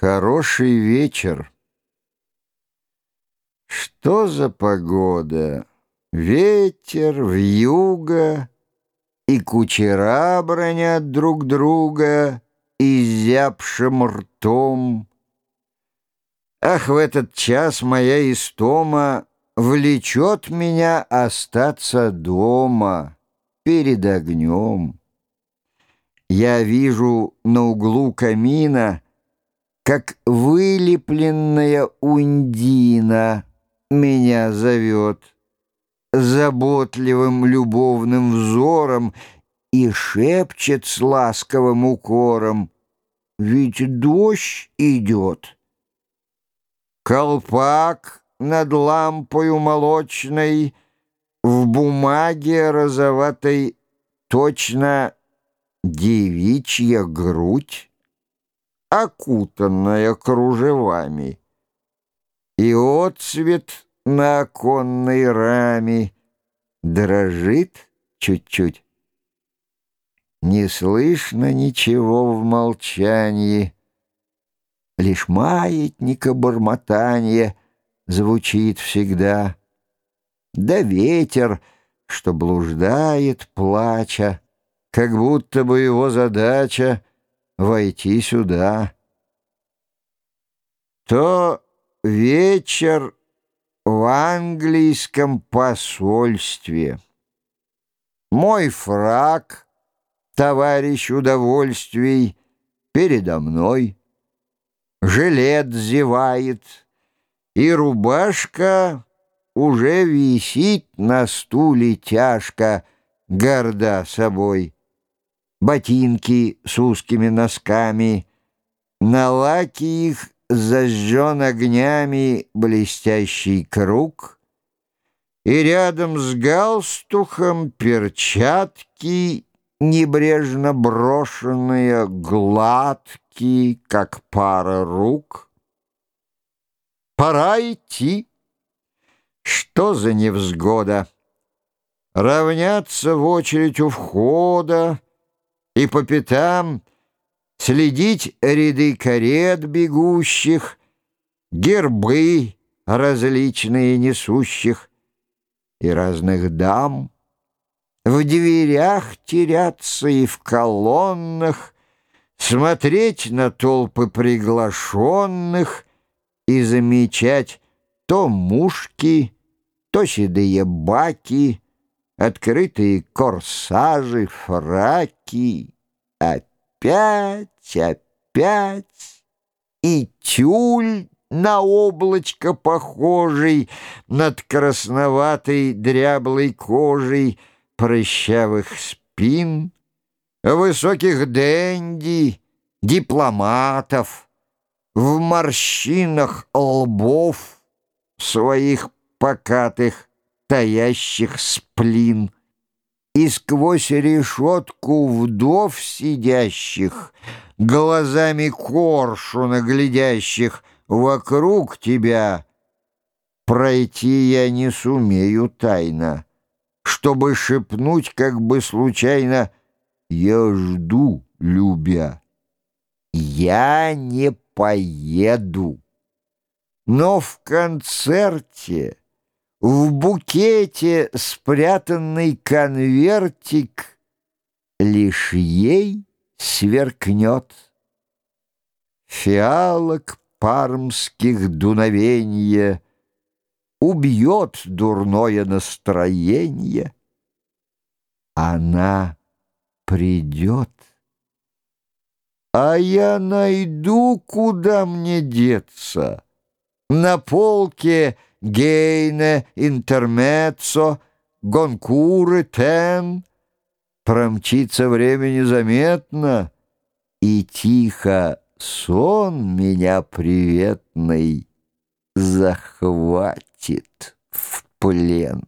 Хороший вечер. Что за погода? Ветер, вьюга, И кучера бронят друг друга Изябшим ртом. Ах, в этот час моя истома Влечет меня остаться дома Перед огнем. Я вижу на углу камина как вылепленная ундина меня зовет заботливым любовным взором и шепчет с ласковым укором, ведь дождь идет. Колпак над лампою молочной в бумаге розоватой точно девичья грудь окутанная кружевами. И отцвет на оконной раме дрожит чуть-чуть. Не слышно ничего в молчании, Лишь маятника бормотания Звучит всегда. Да ветер, что блуждает, плача, Как будто бы его задача — войти сюда. То вечер в английском посольстве. Мой фраг, товарищ удовольствий, передо мной. Жилет зевает, и рубашка уже висит на стуле тяжко, горда собой ботинки с узкими носками, на лаке их зажжен огнями блестящий круг, и рядом с галстухом перчатки, небрежно брошенные, гладкие, как пара рук. Пора идти. Что за невзгода? Равняться в очередь у входа, и по пятам следить ряды карет бегущих, гербы различные несущих и разных дам, в дверях теряться и в колоннах, смотреть на толпы приглашенных и замечать то мушки, то седые баки, открытые корсажи, фраки. Опять, опять и тюль на облачко похожий над красноватой дряблой кожей прыщавых спин, высоких денди, дипломатов, в морщинах лбов своих покатых таящих сплин. И сквозь решетку вдов сидящих, Глазами коршуна глядящих Вокруг тебя пройти я не сумею тайно, Чтобы шепнуть как бы случайно «Я жду, любя». Я не поеду, но в концерте в букете спрятанный конвертик Лишь ей сверкнет. Фиалок пармских дуновенье Убьет дурное настроение. Она придет. А я найду, куда мне деться. На полке — Гейне, Интермеццо, Гонкуры, Тен. Промчится время незаметно, И тихо сон меня приветный Захватит в плен.